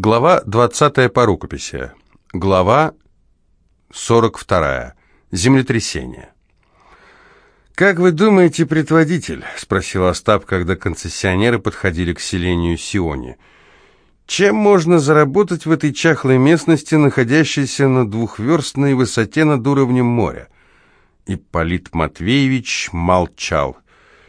Глава 20 по рукописи. Глава 42. Землетрясение. «Как вы думаете, предводитель?» — спросил Остап, когда концессионеры подходили к селению Сионе. «Чем можно заработать в этой чахлой местности, находящейся на двухверстной высоте над уровнем моря?» Ипполит Матвеевич молчал.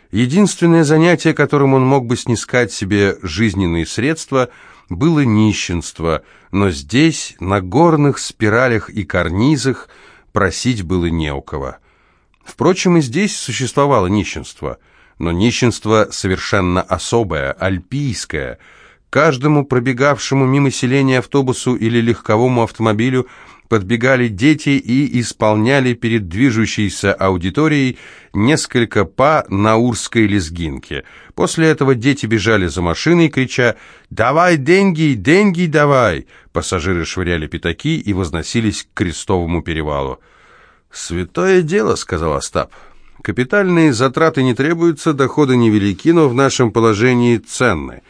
Единственное занятие, которым он мог бы снискать себе жизненные средства — было нищенство, но здесь, на горных спиралях и карнизах, просить было не у кого. Впрочем, и здесь существовало нищенство, но нищенство совершенно особое, альпийское. Каждому пробегавшему мимо селения автобусу или легковому автомобилю подбегали дети и исполняли перед движущейся аудиторией несколько па наурской лезгинки. После этого дети бежали за машиной, крича «Давай деньги, деньги давай!» Пассажиры швыряли пятаки и возносились к Крестовому перевалу. «Святое дело», — сказал Остап. «Капитальные затраты не требуются, доходы невелики, но в нашем положении ценны.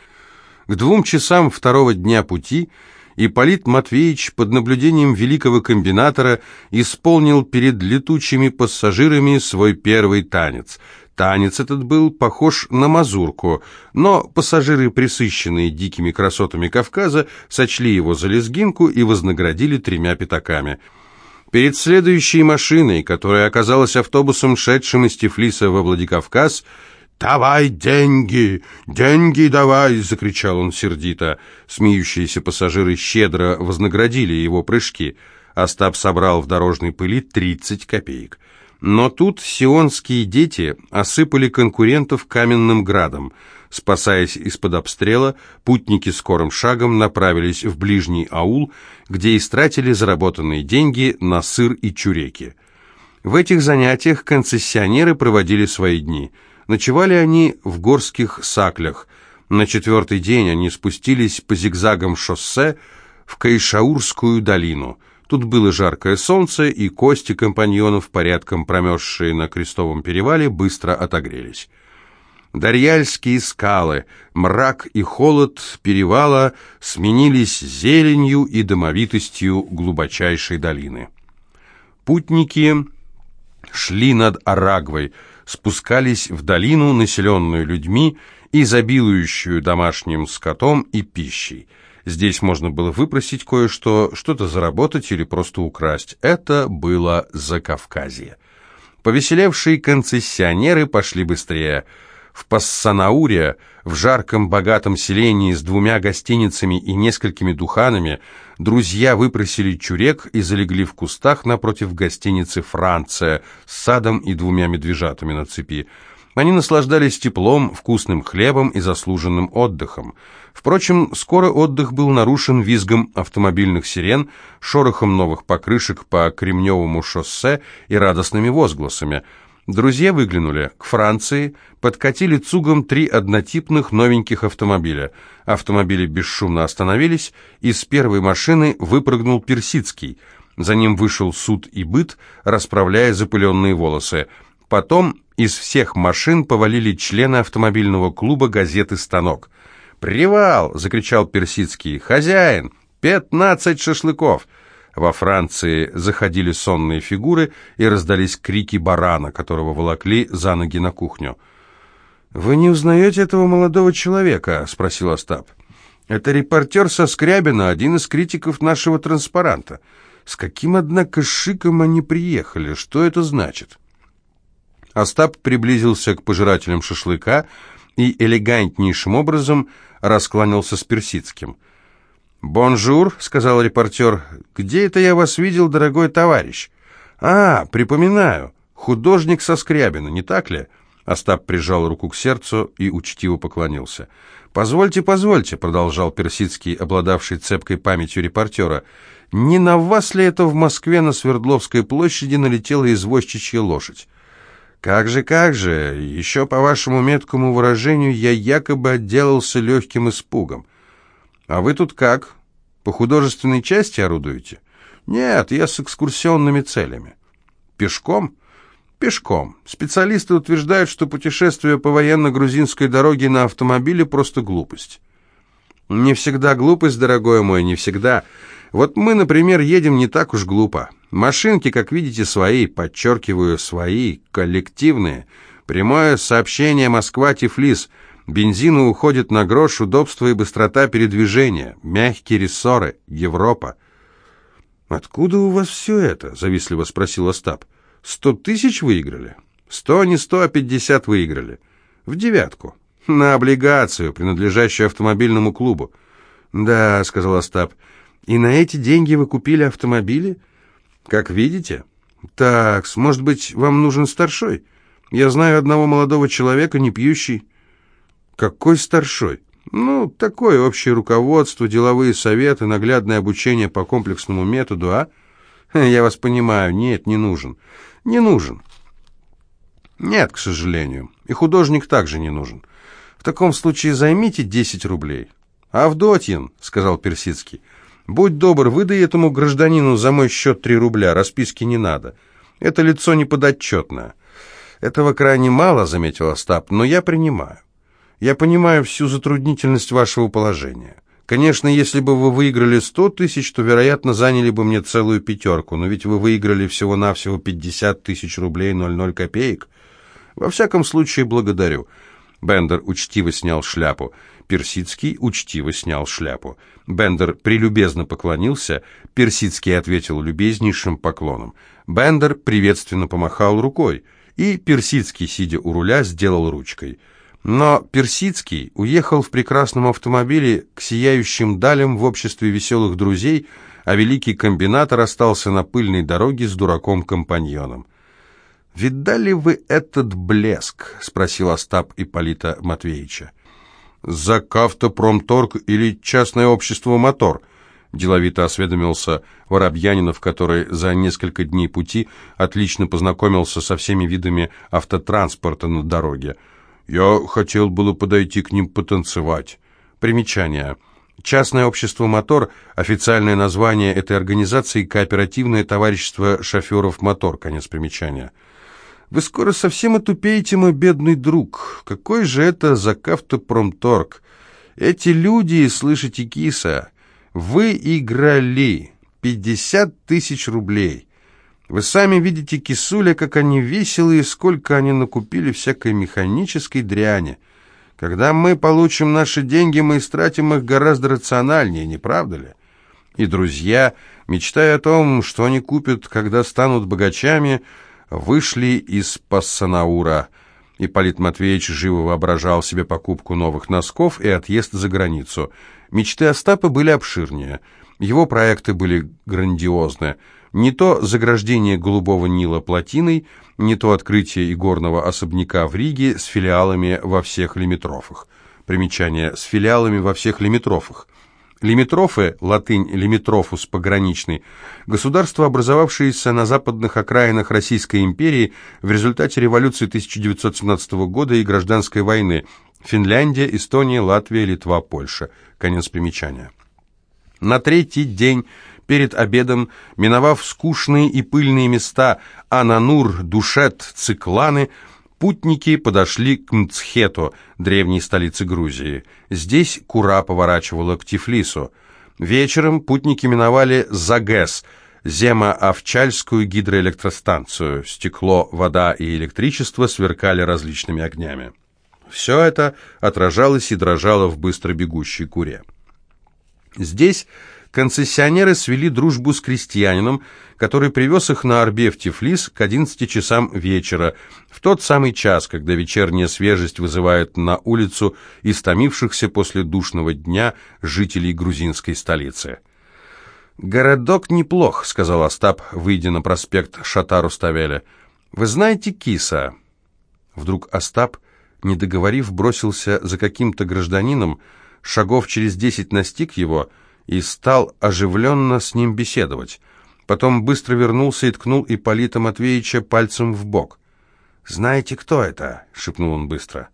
К двум часам второго дня пути — Ипполит Матвеевич под наблюдением великого комбинатора исполнил перед летучими пассажирами свой первый танец. Танец этот был похож на мазурку, но пассажиры, присыщенные дикими красотами Кавказа, сочли его за лезгинку и вознаградили тремя пятаками. Перед следующей машиной, которая оказалась автобусом, шедшим из Тифлиса во Владикавказ, «Давай деньги! Деньги давай!» — закричал он сердито. Смеющиеся пассажиры щедро вознаградили его прыжки. Остап собрал в дорожной пыли тридцать копеек. Но тут сионские дети осыпали конкурентов каменным градом. Спасаясь из-под обстрела, путники скорым шагом направились в ближний аул, где истратили заработанные деньги на сыр и чуреки. В этих занятиях концессионеры проводили свои дни – Ночевали они в горских саклях. На четвертый день они спустились по зигзагам шоссе в Кайшаурскую долину. Тут было жаркое солнце, и кости компаньонов, порядком промерзшие на крестовом перевале, быстро отогрелись. Дарьяльские скалы, мрак и холод перевала сменились зеленью и домовитостью глубочайшей долины. Путники шли над Арагвой, спускались в долину, населенную людьми, изобилующую домашним скотом и пищей. Здесь можно было выпросить кое-что, что-то заработать или просто украсть. Это было Закавказье. Повеселевшие концессионеры пошли быстрее – в Пассанауре, в жарком богатом селении с двумя гостиницами и несколькими духанами, друзья выпросили чурек и залегли в кустах напротив гостиницы «Франция» с садом и двумя медвежатами на цепи. Они наслаждались теплом, вкусным хлебом и заслуженным отдыхом. Впрочем, скоро отдых был нарушен визгом автомобильных сирен, шорохом новых покрышек по Кремневому шоссе и радостными возгласами – Друзья выглянули. К Франции подкатили цугом три однотипных новеньких автомобиля. Автомобили бесшумно остановились, и с первой машины выпрыгнул Персидский. За ним вышел суд и быт, расправляя запыленные волосы. Потом из всех машин повалили члены автомобильного клуба газеты «Станок». «Привал!» — закричал Персидский. «Хозяин! Пятнадцать шашлыков!» Во Франции заходили сонные фигуры и раздались крики барана, которого волокли за ноги на кухню. «Вы не узнаете этого молодого человека?» — спросил Остап. «Это репортер со Скрябина, один из критиков нашего транспаранта. С каким, однако, шиком они приехали? Что это значит?» Остап приблизился к пожирателям шашлыка и элегантнейшим образом раскланялся с Персидским — «Бонжур», — сказал репортер, — «где это я вас видел, дорогой товарищ?» «А, припоминаю, художник со Скрябина, не так ли?» Остап прижал руку к сердцу и учтиво поклонился. «Позвольте, позвольте», — продолжал Персидский, обладавший цепкой памятью репортера, «не на вас ли это в Москве на Свердловской площади налетела извозчичья лошадь?» «Как же, как же, еще по вашему меткому выражению я якобы отделался легким испугом. «А вы тут как? По художественной части орудуете?» «Нет, я с экскурсионными целями». «Пешком?» «Пешком. Специалисты утверждают, что путешествие по военно-грузинской дороге на автомобиле просто глупость». Не всегда глупость, дорогой мой, не всегда. Вот мы, например, едем не так уж глупо. Машинки, как видите, свои, подчеркиваю, свои, коллективные. Прямое сообщение Москва-Тифлис. Бензину уходит на грош, удобство и быстрота передвижения. Мягкие рессоры. Европа. «Откуда у вас все это?» — завистливо спросил Остап. «Сто тысяч выиграли?» «Сто, не сто, а пятьдесят выиграли. В девятку. На облигацию, принадлежащую автомобильному клубу. «Да», — сказал Остап, — «и на эти деньги вы купили автомобили?» «Как видите?» «Так, может быть, вам нужен старшой? Я знаю одного молодого человека, не пьющий». «Какой старшой?» «Ну, такое общее руководство, деловые советы, наглядное обучение по комплексному методу, а?» «Я вас понимаю. Нет, не нужен. Не нужен». «Нет, к сожалению. И художник также не нужен. В таком случае займите 10 рублей. Авдотьин, сказал Персидский, будь добр, выдай этому гражданину за мой счет 3 рубля, расписки не надо. Это лицо неподотчетное. Этого крайне мало, заметил Остап, но я принимаю. Я понимаю всю затруднительность вашего положения. Конечно, если бы вы выиграли 100 тысяч, то, вероятно, заняли бы мне целую пятерку, но ведь вы выиграли всего-навсего 50 тысяч рублей 00 копеек. Во всяком случае, благодарю. Бендер учтиво снял шляпу. Персидский учтиво снял шляпу. Бендер прелюбезно поклонился, Персидский ответил любезнейшим поклоном. Бендер приветственно помахал рукой, и Персидский, сидя у руля, сделал ручкой. Но Персидский уехал в прекрасном автомобиле к сияющим далям в обществе веселых друзей, а великий комбинатор остался на пыльной дороге с дураком-компаньоном. «Видали вы этот блеск?» — спросил Остап Ипполита Матвеевича. «Зак Автопромторг или частное общество «Мотор»?» — деловито осведомился Воробьянинов, который за несколько дней пути отлично познакомился со всеми видами автотранспорта на дороге. «Я хотел было подойти к ним потанцевать». Примечание. Частное общество «Мотор» — официальное название этой организации «Кооперативное товарищество шоферов «Мотор». Конец примечания. Вы скоро совсем отупеете, мой бедный друг. Какой же это закавто-промторг? Эти люди, слышите, киса, выиграли пятьдесят тысяч рублей. Вы сами видите, кисуля, как они веселые, сколько они накупили всякой механической дряни. Когда мы получим наши деньги, мы истратим их гораздо рациональнее, не правда ли? И друзья, мечтая о том, что они купят, когда станут богачами, вышли из Пассанаура. Ипполит Матвеевич живо воображал себе покупку новых носков и отъезд за границу. Мечты Остапа были обширнее. Его проекты были грандиозны. Не то заграждение Голубого Нила плотиной, не то открытие игорного особняка в Риге с филиалами во всех лимитрофах. Примечание «с филиалами во всех лимитрофах». Лимитрофы, латынь «лимитрофус» пограничный, государство, образовавшееся на западных окраинах Российской империи в результате революции 1917 года и гражданской войны. Финляндия, Эстония, Латвия, Литва, Польша. Конец примечания. На третий день перед обедом, миновав скучные и пыльные места Ананур, Душет, Цикланы, Путники подошли к Мцхету, древней столице Грузии. Здесь Кура поворачивала к Тифлису. Вечером путники миновали Загес, Земо-Овчальскую гидроэлектростанцию. Стекло, вода и электричество сверкали различными огнями. Все это отражалось и дрожало в быстро бегущей куре. Здесь концессионеры свели дружбу с крестьянином, который привез их на Орбе в Тифлис к 11 часам вечера, в тот самый час, когда вечерняя свежесть вызывает на улицу истомившихся после душного дня жителей грузинской столицы. «Городок неплох», — сказал Остап, выйдя на проспект Шатару-Ставеля. «Вы знаете киса?» Вдруг Остап, не договорив, бросился за каким-то гражданином, шагов через десять настиг его — и стал оживленно с ним беседовать. Потом быстро вернулся и ткнул Ипполита Матвеевича пальцем в бок. «Знаете, кто это?» — шепнул он быстро.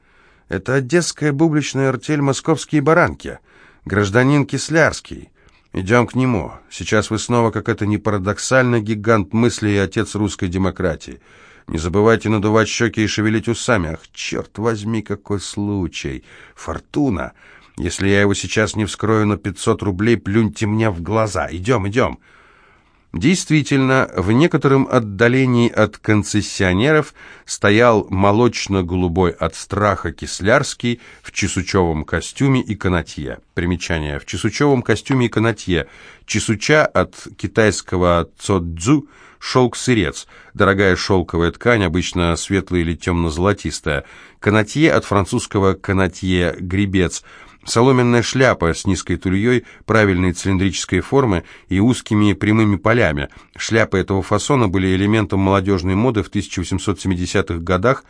«Это одесская бубличная артель «Московские баранки». Гражданин Кислярский. Идем к нему. Сейчас вы снова, как это ни парадоксально, гигант мысли и отец русской демократии. Не забывайте надувать щеки и шевелить усами. Ах, черт возьми, какой случай! Фортуна! Если я его сейчас не вскрою на 500 рублей, плюньте мне в глаза. Идем, идем!» Действительно, в некотором отдалении от концессионеров стоял молочно-голубой от страха Кислярский в чесучевом костюме и канатье. Примечание. В чесучевом костюме и канатье. Чесуча от китайского цодзу – шелк-сырец, дорогая шелковая ткань, обычно светлая или темно-золотистая. Канатье от французского канатье – гребец – Соломенная шляпа с низкой тульей, правильной цилиндрической формы и узкими прямыми полями. Шляпы этого фасона были элементом молодежной моды в 1870-х годах,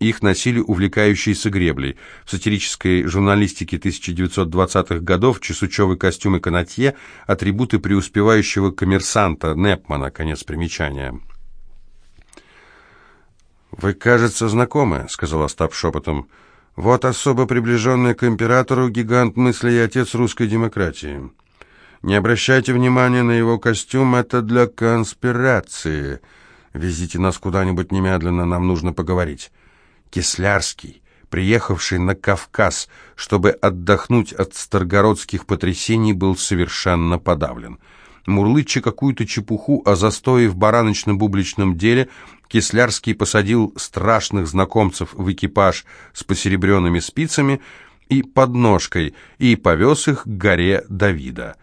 их носили увлекающиеся греблей. В сатирической журналистике 1920-х годов чесучевый костюм и канатье – атрибуты преуспевающего коммерсанта Непмана, конец примечания. «Вы, кажется, знакомы», — сказал Остап шепотом. Вот особо приближенный к императору гигант мысли и отец русской демократии. Не обращайте внимания на его костюм, это для конспирации. Везите нас куда-нибудь немедленно, нам нужно поговорить. Кислярский, приехавший на Кавказ, чтобы отдохнуть от старгородских потрясений, был совершенно подавлен. Мурлыча какую-то чепуху о застое в бараночно-бубличном деле, Кислярский посадил страшных знакомцев в экипаж с посеребренными спицами и подножкой и повез их к горе Давида.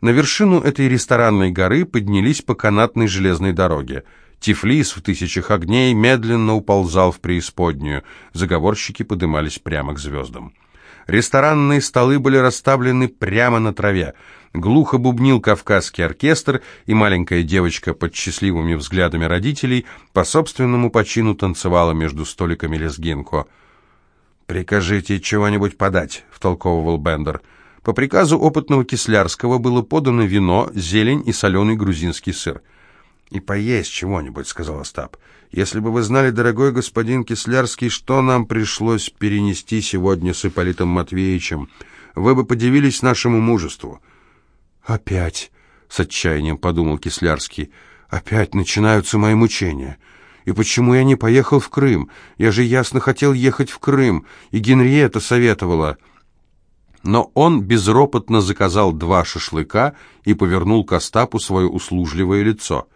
На вершину этой ресторанной горы поднялись по канатной железной дороге. Тифлис в тысячах огней медленно уползал в преисподнюю. Заговорщики подымались прямо к звездам. Ресторанные столы были расставлены прямо на траве. Глухо бубнил кавказский оркестр, и маленькая девочка под счастливыми взглядами родителей по собственному почину танцевала между столиками лезгинку. «Прикажите чего-нибудь подать», — втолковывал Бендер. По приказу опытного Кислярского было подано вино, зелень и соленый грузинский сыр. «И поесть чего-нибудь», — сказал Остап. «Если бы вы знали, дорогой господин Кислярский, что нам пришлось перенести сегодня с Ипполитом Матвеевичем, вы бы подивились нашему мужеству». «Опять», — с отчаянием подумал Кислярский, — «опять начинаются мои мучения. И почему я не поехал в Крым? Я же ясно хотел ехать в Крым, и Генриетта советовала». Но он безропотно заказал два шашлыка и повернул к Остапу свое услужливое лицо.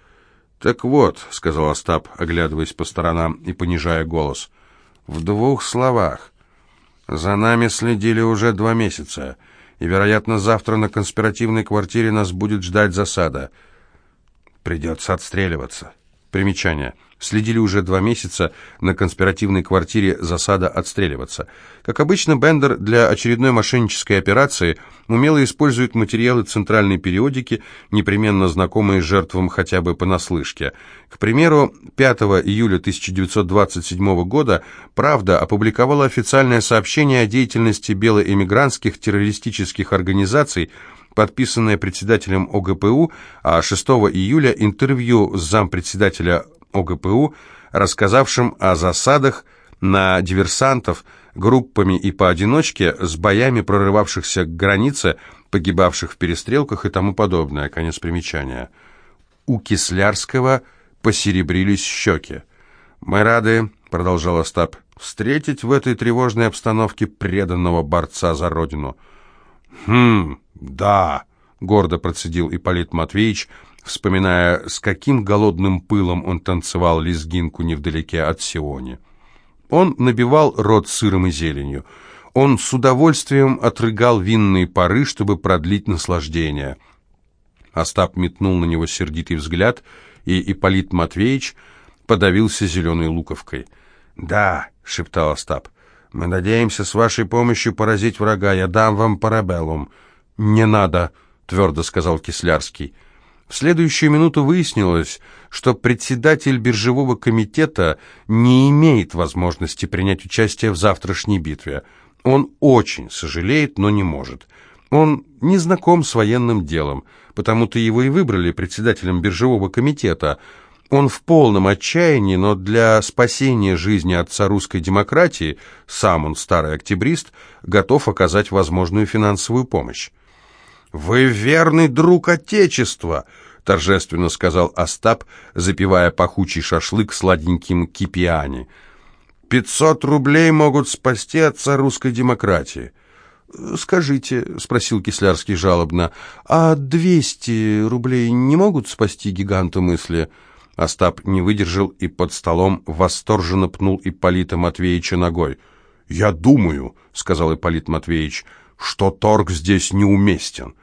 «Так вот», — сказал Остап, оглядываясь по сторонам и понижая голос, — «в двух словах. За нами следили уже два месяца» и, вероятно, завтра на конспиративной квартире нас будет ждать засада. Придется отстреливаться. Примечание. Следили уже два месяца на конспиративной квартире засада отстреливаться. Как обычно, Бендер для очередной мошеннической операции умело использует материалы центральной периодики, непременно знакомые жертвам хотя бы понаслышке. К примеру, 5 июля 1927 года «Правда» опубликовала официальное сообщение о деятельности белоэмигрантских террористических организаций, подписанное председателем ОГПУ, а 6 июля интервью с зампредседателя ОГПУ, рассказавшим о засадах на диверсантов группами и поодиночке с боями прорывавшихся к границе, погибавших в перестрелках и тому подобное. Конец примечания. У Кислярского посеребрились щеки. «Мы рады», — продолжал Остап, — «встретить в этой тревожной обстановке преданного борца за родину». «Хм, да», — гордо процедил Ипполит Матвеевич, вспоминая, с каким голодным пылом он танцевал лезгинку невдалеке от Сиони. Он набивал рот сыром и зеленью. Он с удовольствием отрыгал винные пары, чтобы продлить наслаждение. Остап метнул на него сердитый взгляд, и Ипполит Матвеевич подавился зеленой луковкой. «Да», — шептал Остап, — «мы надеемся с вашей помощью поразить врага. Я дам вам парабеллум». «Не надо», — твердо сказал Кислярский. В следующую минуту выяснилось, что председатель биржевого комитета не имеет возможности принять участие в завтрашней битве. Он очень сожалеет, но не может. Он не знаком с военным делом, потому-то его и выбрали председателем биржевого комитета. Он в полном отчаянии, но для спасения жизни отца русской демократии, сам он старый октябрист, готов оказать возможную финансовую помощь. «Вы верный друг Отечества!» — торжественно сказал Остап, запивая пахучий шашлык сладеньким кипиани. «Пятьсот рублей могут спасти отца русской демократии». скажите», — спросил Кислярский жалобно, «а двести рублей не могут спасти гиганта мысли?» Остап не выдержал и под столом восторженно пнул Ипполита Матвеевича ногой. «Я думаю», — сказал Ипполит Матвеевич, — «что торг здесь неуместен».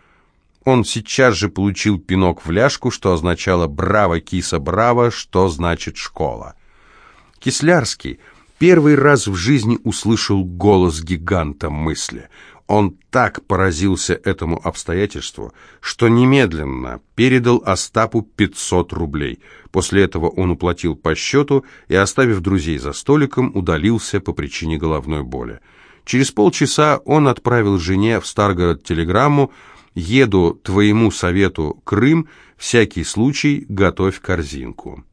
Он сейчас же получил пинок в ляжку, что означало «браво, киса, браво», что значит «школа». Кислярский первый раз в жизни услышал голос гиганта мысли — он так поразился этому обстоятельству, что немедленно передал Остапу 500 рублей. После этого он уплатил по счету и, оставив друзей за столиком, удалился по причине головной боли. Через полчаса он отправил жене в Старгород телеграмму «Еду твоему совету Крым, всякий случай готовь корзинку».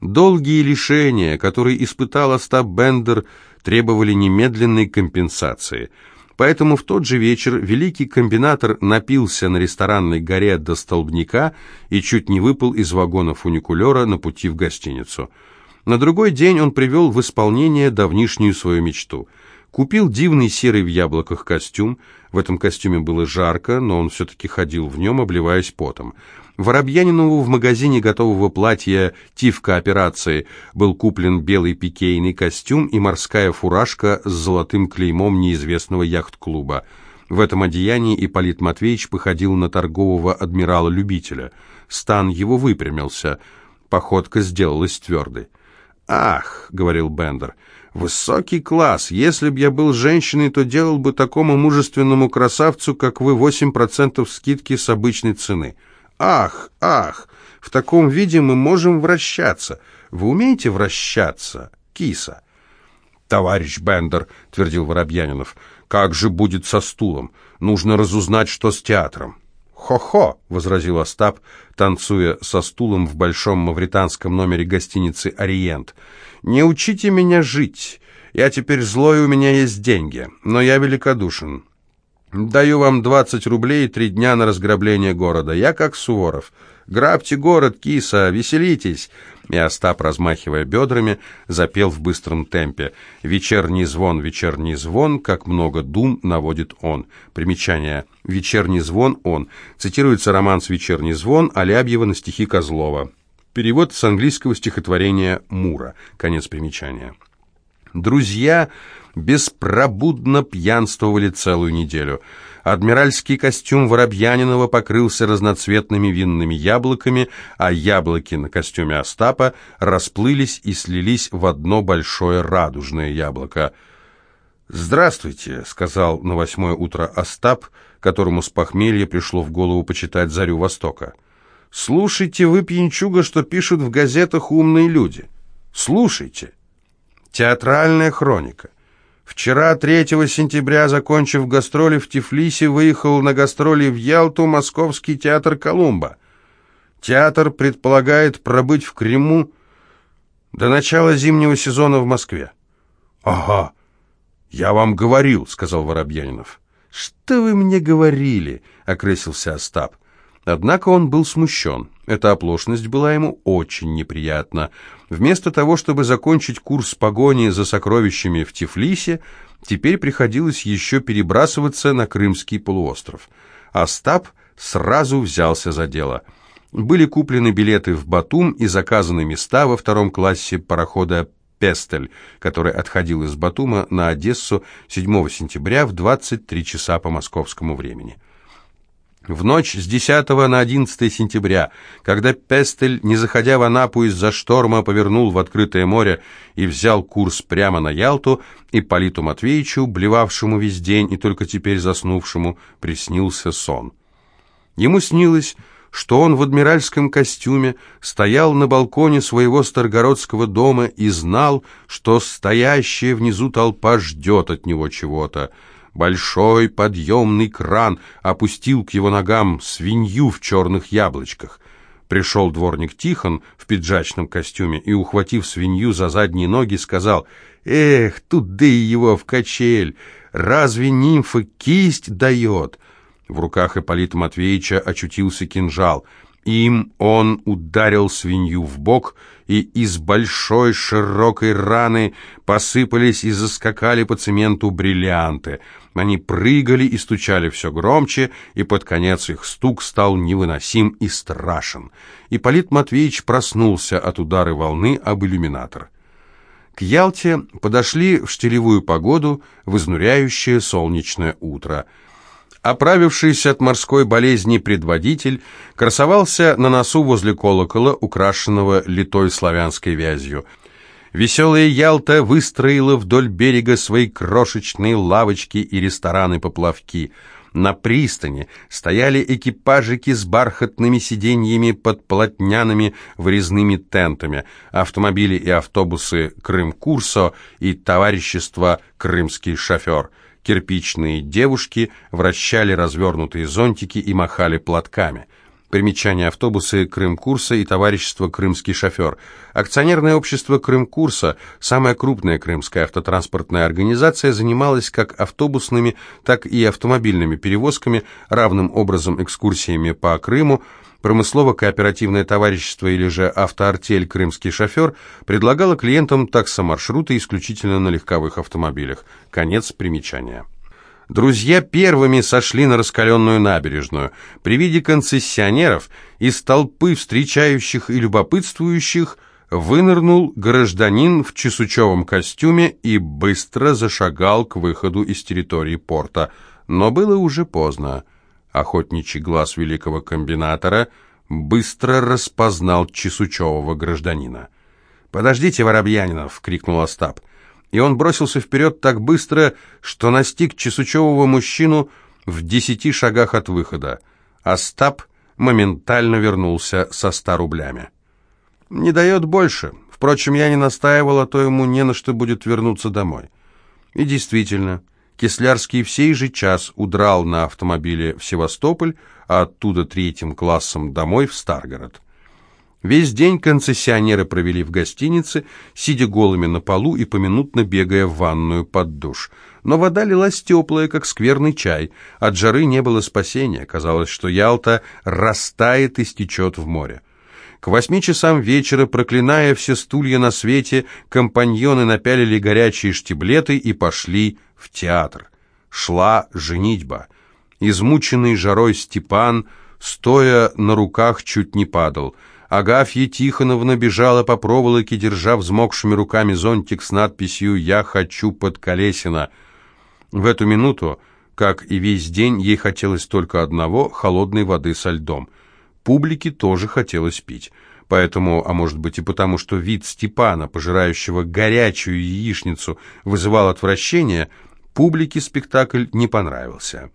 Долгие лишения, которые испытал Остап Бендер, требовали немедленной компенсации – Поэтому в тот же вечер великий комбинатор напился на ресторанной горе до столбняка и чуть не выпал из вагона фуникулера на пути в гостиницу. На другой день он привел в исполнение давнишнюю свою мечту. Купил дивный серый в яблоках костюм. В этом костюме было жарко, но он все-таки ходил в нем, обливаясь потом. Воробьянинову в магазине готового платья «Тивка операции» был куплен белый пикейный костюм и морская фуражка с золотым клеймом неизвестного яхт-клуба. В этом одеянии Ипполит Матвеевич походил на торгового адмирала-любителя. Стан его выпрямился, походка сделалась твердой. «Ах», — говорил Бендер, — «высокий класс. Если б я был женщиной, то делал бы такому мужественному красавцу, как вы, 8% скидки с обычной цены». «Ах, ах, в таком виде мы можем вращаться. Вы умеете вращаться, киса?» «Товарищ Бендер», — твердил Воробьянинов, — «как же будет со стулом? Нужно разузнать, что с театром». «Хо-хо», — возразил Остап, танцуя со стулом в большом мавританском номере гостиницы «Ориент». «Не учите меня жить. Я теперь злой, у меня есть деньги, но я великодушен. Даю вам двадцать рублей и три дня на разграбление города. Я как Суворов. Грабьте город, киса, веселитесь!» И Остап, размахивая бедрами, запел в быстром темпе. «Вечерний звон, вечерний звон, как много дум наводит он». Примечание. «Вечерний звон он». Цитируется роман с «Вечерний звон» Алябьева на стихи Козлова. Перевод с английского стихотворения Мура. Конец примечания. Друзья беспробудно пьянствовали целую неделю. Адмиральский костюм Воробьянинова покрылся разноцветными винными яблоками, а яблоки на костюме Остапа расплылись и слились в одно большое радужное яблоко. «Здравствуйте», — сказал на восьмое утро Остап, которому с похмелья пришло в голову почитать «Зарю Востока». «Слушайте вы, пьянчуга, что пишут в газетах умные люди. Слушайте». Театральная хроника. Вчера, 3 сентября, закончив гастроли в Тифлисе, выехал на гастроли в Ялту Московский театр «Колумба». Театр предполагает пробыть в Крыму до начала зимнего сезона в Москве. «Ага, я вам говорил», — сказал Воробьянинов. «Что вы мне говорили?» — окрысился Остап. Однако он был смущен. Эта оплошность была ему очень неприятна. Вместо того, чтобы закончить курс погони за сокровищами в Тифлисе, теперь приходилось еще перебрасываться на Крымский полуостров. Остап сразу взялся за дело. Были куплены билеты в Батум и заказаны места во втором классе парохода «Пестель», который отходил из Батума на Одессу 7 сентября в 23 часа по московскому времени. В ночь с 10 на 11 сентября, когда Пестель, не заходя в Анапу из-за шторма, повернул в открытое море и взял курс прямо на Ялту, и Политу Матвеевичу, блевавшему весь день и только теперь заснувшему, приснился сон. Ему снилось, что он в адмиральском костюме стоял на балконе своего старгородского дома и знал, что стоящая внизу толпа ждет от него чего-то. Большой подъемный кран опустил к его ногам свинью в черных яблочках. Пришел дворник Тихон в пиджачном костюме и, ухватив свинью за задние ноги, сказал, «Эх, туда его в качель! Разве нимфа кисть дает?» В руках Ипполита Матвеевича очутился кинжал. Им он ударил свинью в бок, и из большой широкой раны посыпались и заскакали по цементу бриллианты. Они прыгали и стучали все громче, и под конец их стук стал невыносим и страшен. Ипполит Матвеевич проснулся от удара волны об иллюминатор. К Ялте подошли в штилевую погоду в изнуряющее солнечное утро – Оправившийся от морской болезни предводитель красовался на носу возле колокола, украшенного литой славянской вязью. Веселая Ялта выстроила вдоль берега свои крошечные лавочки и рестораны-поплавки. На пристани стояли экипажики с бархатными сиденьями под полотняными врезными тентами, автомобили и автобусы «Крым-Курсо» и товарищество «Крымский шофер». Кирпичные девушки вращали развернутые зонтики и махали платками. Примечание автобусы Крым-Курса и товарищество «Крымский шофер». Акционерное общество Крым-Курса, самая крупная крымская автотранспортная организация, занималась как автобусными, так и автомобильными перевозками, равным образом экскурсиями по Крыму, Промыслово-кооперативное товарищество или же автоартель «Крымский шофер» предлагало клиентам таксомаршруты исключительно на легковых автомобилях. Конец примечания. Друзья первыми сошли на раскаленную набережную. При виде концессионеров из толпы встречающих и любопытствующих вынырнул гражданин в чесучевом костюме и быстро зашагал к выходу из территории порта. Но было уже поздно. Охотничий глаз великого комбинатора быстро распознал чесучевого гражданина. «Подождите, Воробьянинов!» — крикнул Остап. И он бросился вперед так быстро, что настиг чесучевого мужчину в десяти шагах от выхода. Остап моментально вернулся со ста рублями. «Не дает больше. Впрочем, я не настаивал, а то ему не на что будет вернуться домой». И действительно, Кислярский в сей же час удрал на автомобиле в Севастополь, а оттуда третьим классом домой в Старгород. Весь день концессионеры провели в гостинице, сидя голыми на полу и поминутно бегая в ванную под душ. Но вода лилась теплая, как скверный чай. От жары не было спасения. Казалось, что Ялта растает и стечет в море. К восьми часам вечера, проклиная все стулья на свете, компаньоны напялили горячие штиблеты и пошли в театр. Шла женитьба. Измученный жарой Степан, стоя на руках, чуть не падал. Агафья Тихоновна бежала по проволоке, держа взмокшими руками зонтик с надписью «Я хочу под колесина». В эту минуту, как и весь день, ей хотелось только одного – холодной воды со льдом – Публике тоже хотелось пить. Поэтому, а может быть и потому, что вид Степана, пожирающего горячую яичницу, вызывал отвращение, публике спектакль не понравился.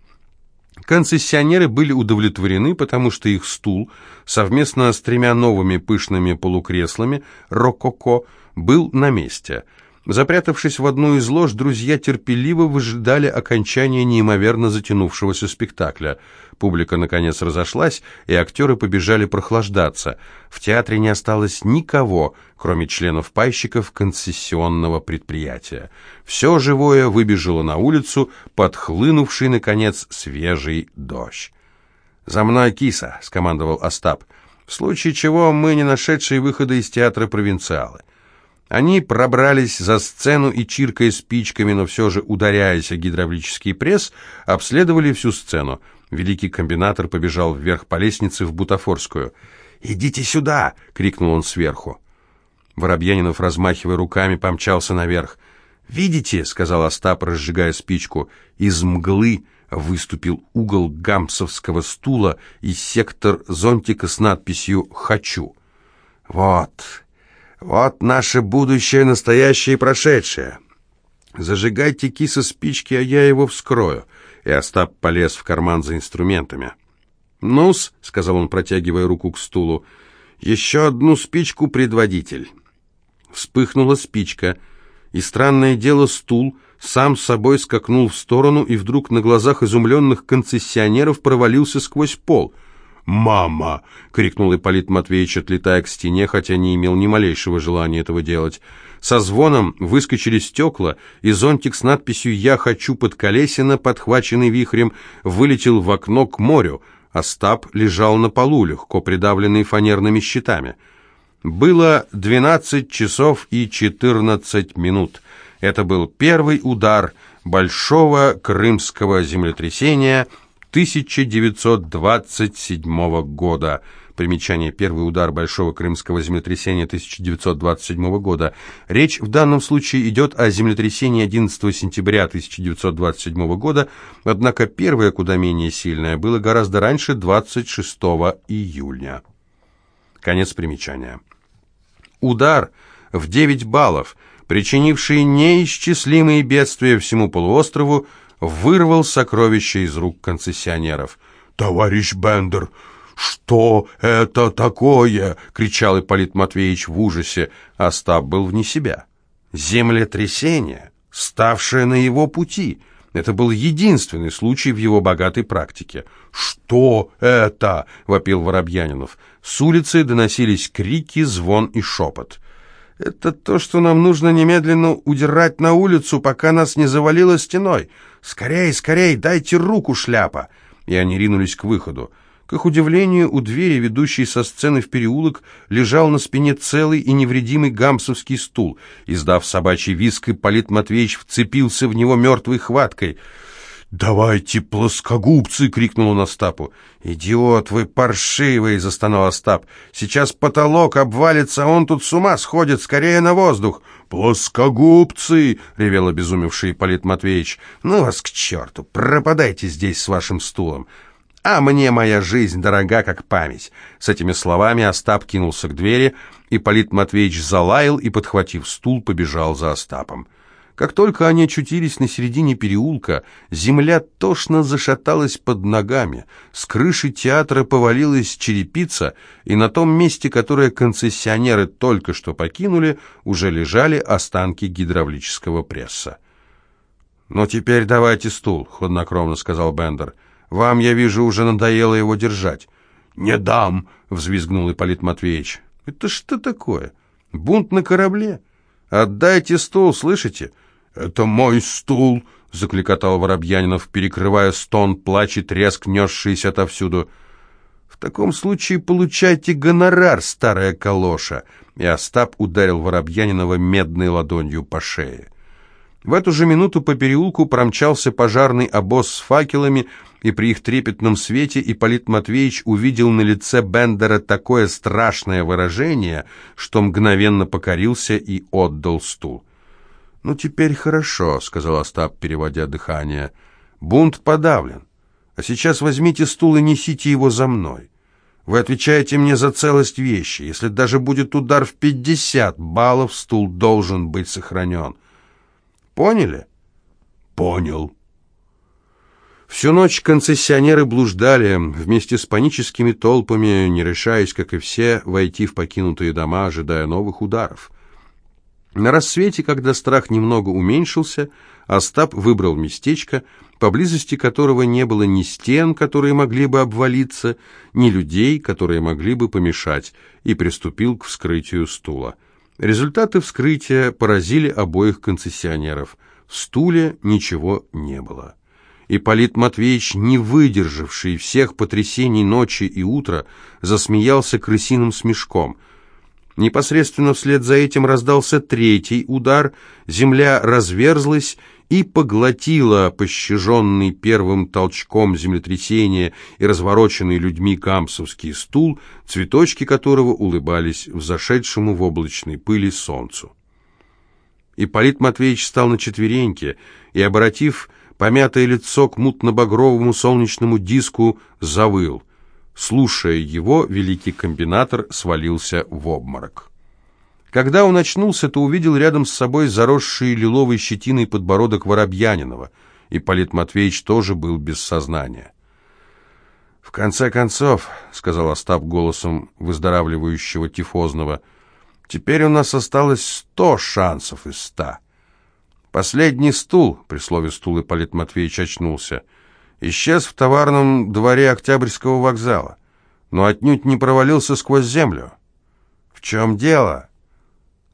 Концессионеры были удовлетворены, потому что их стул, совместно с тремя новыми пышными полукреслами, рококо, был на месте – Запрятавшись в одну из лож, друзья терпеливо выжидали окончания неимоверно затянувшегося спектакля. Публика, наконец, разошлась, и актеры побежали прохлаждаться. В театре не осталось никого, кроме членов пайщиков концессионного предприятия. Все живое выбежало на улицу, подхлынувший, наконец, свежий дождь. «За мной киса!» — скомандовал Остап. «В случае чего мы не нашедшие выхода из театра провинциалы». Они пробрались за сцену и, чиркая спичками, но все же ударяясь о гидравлический пресс, обследовали всю сцену. Великий комбинатор побежал вверх по лестнице в Бутафорскую. «Идите сюда!» — крикнул он сверху. Воробьянинов, размахивая руками, помчался наверх. «Видите?» — сказал Остап, разжигая спичку. Из мглы выступил угол гамсовского стула и сектор зонтика с надписью «Хочу». «Вот!» Вот наше будущее, настоящее и прошедшее. Зажигайте киса спички, а я его вскрою. И Остап полез в карман за инструментами. «Ну-с», — сказал он, протягивая руку к стулу, — «еще одну спичку, предводитель». Вспыхнула спичка, и, странное дело, стул сам с собой скакнул в сторону и вдруг на глазах изумленных концессионеров провалился сквозь пол — «Мама!» — крикнул Ипполит Матвеевич, отлетая к стене, хотя не имел ни малейшего желания этого делать. Со звоном выскочили стекла, и зонтик с надписью «Я хочу под колесина», подхваченный вихрем, вылетел в окно к морю. Остап лежал на полу, легко придавленный фанерными щитами. Было 12 часов и 14 минут. Это был первый удар большого крымского землетрясения 1927 года – Примечание. Первый удар Большого Крымского землетрясения 1927 года. Речь в данном случае идет о землетрясении 11 сентября 1927 года, однако первое, куда менее сильное, было гораздо раньше, 26 июня. Конец примечания. Удар в 9 баллов, причинивший неисчислимые бедствия всему полуострову, вырвал сокровища из рук концессионеров. «Товарищ Бендер, «Что это такое?» — кричал Ипполит Матвеевич в ужасе. Остап был вне себя. Землетрясение, ставшее на его пути. Это был единственный случай в его богатой практике. «Что это?» — вопил Воробьянинов. С улицы доносились крики, звон и шепот. «Это то, что нам нужно немедленно удирать на улицу, пока нас не завалило стеной. Скорей, скорей, дайте руку, шляпа!» И они ринулись к выходу. К их удивлению, у двери, ведущей со сцены в переулок, лежал на спине целый и невредимый гамсовский стул. Издав собачий виск, Ипполит Матвеевич вцепился в него мертвой хваткой. «Давайте, плоскогубцы!» — крикнул он Остапу. «Идиот вы паршивый!» — застонал Остап. «Сейчас потолок обвалится, он тут с ума сходит, скорее на воздух!» «Плоскогубцы!» — ревел обезумевший Ипполит Матвеевич. «Ну вас к черту! Пропадайте здесь с вашим стулом!» а мне моя жизнь дорога, как память». С этими словами Остап кинулся к двери, и Полит Матвеевич залаял и, подхватив стул, побежал за Остапом. Как только они очутились на середине переулка, земля тошно зашаталась под ногами, с крыши театра повалилась черепица, и на том месте, которое концессионеры только что покинули, уже лежали останки гидравлического пресса. «Ну теперь давайте стул», — хладнокровно сказал Бендер. Вам, я вижу, уже надоело его держать». «Не дам!» — взвизгнул Ипполит Матвеевич. «Это что такое? Бунт на корабле? Отдайте стул, слышите?» «Это мой стул!» — закликотал Воробьянинов, перекрывая стон, плач и треск, несшийся отовсюду. «В таком случае получайте гонорар, старая калоша!» И Остап ударил Воробьянинова медной ладонью по шее. В эту же минуту по переулку промчался пожарный обоз с факелами, и при их трепетном свете Ипполит Матвеевич увидел на лице Бендера такое страшное выражение, что мгновенно покорился и отдал стул. «Ну, теперь хорошо», — сказал Остап, переводя дыхание. «Бунт подавлен. А сейчас возьмите стул и несите его за мной. Вы отвечаете мне за целость вещи. Если даже будет удар в пятьдесят баллов, стул должен быть сохранен. Поняли?» «Понял», Всю ночь концессионеры блуждали вместе с паническими толпами, не решаясь, как и все, войти в покинутые дома, ожидая новых ударов. На рассвете, когда страх немного уменьшился, Остап выбрал местечко, поблизости которого не было ни стен, которые могли бы обвалиться, ни людей, которые могли бы помешать, и приступил к вскрытию стула. Результаты вскрытия поразили обоих концессионеров. В стуле ничего не было. Ипполит Матвеевич, не выдержавший всех потрясений ночи и утра, засмеялся крысиным смешком. Непосредственно вслед за этим раздался третий удар, земля разверзлась и поглотила пощаженный первым толчком землетрясения и развороченный людьми камсовский стул, цветочки которого улыбались взошедшему в облачной пыли солнцу. Ипполит Матвеевич стал на четвереньки и, обратив помятое лицо к мутно-багровому солнечному диску, завыл. Слушая его, великий комбинатор свалился в обморок. Когда он очнулся, то увидел рядом с собой заросший лиловой щетиной подбородок Воробьянинова, и Полит Матвеевич тоже был без сознания. «В конце концов», — сказал Остап голосом выздоравливающего тифозного, — «теперь у нас осталось сто шансов из ста». Последний стул, при слове «стул» Ипполит Матвеевич очнулся, исчез в товарном дворе Октябрьского вокзала, но отнюдь не провалился сквозь землю. В чем дело?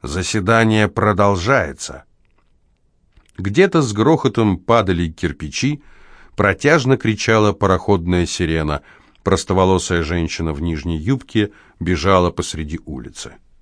Заседание продолжается. Где-то с грохотом падали кирпичи, протяжно кричала пароходная сирена. Простоволосая женщина в нижней юбке бежала посреди улицы.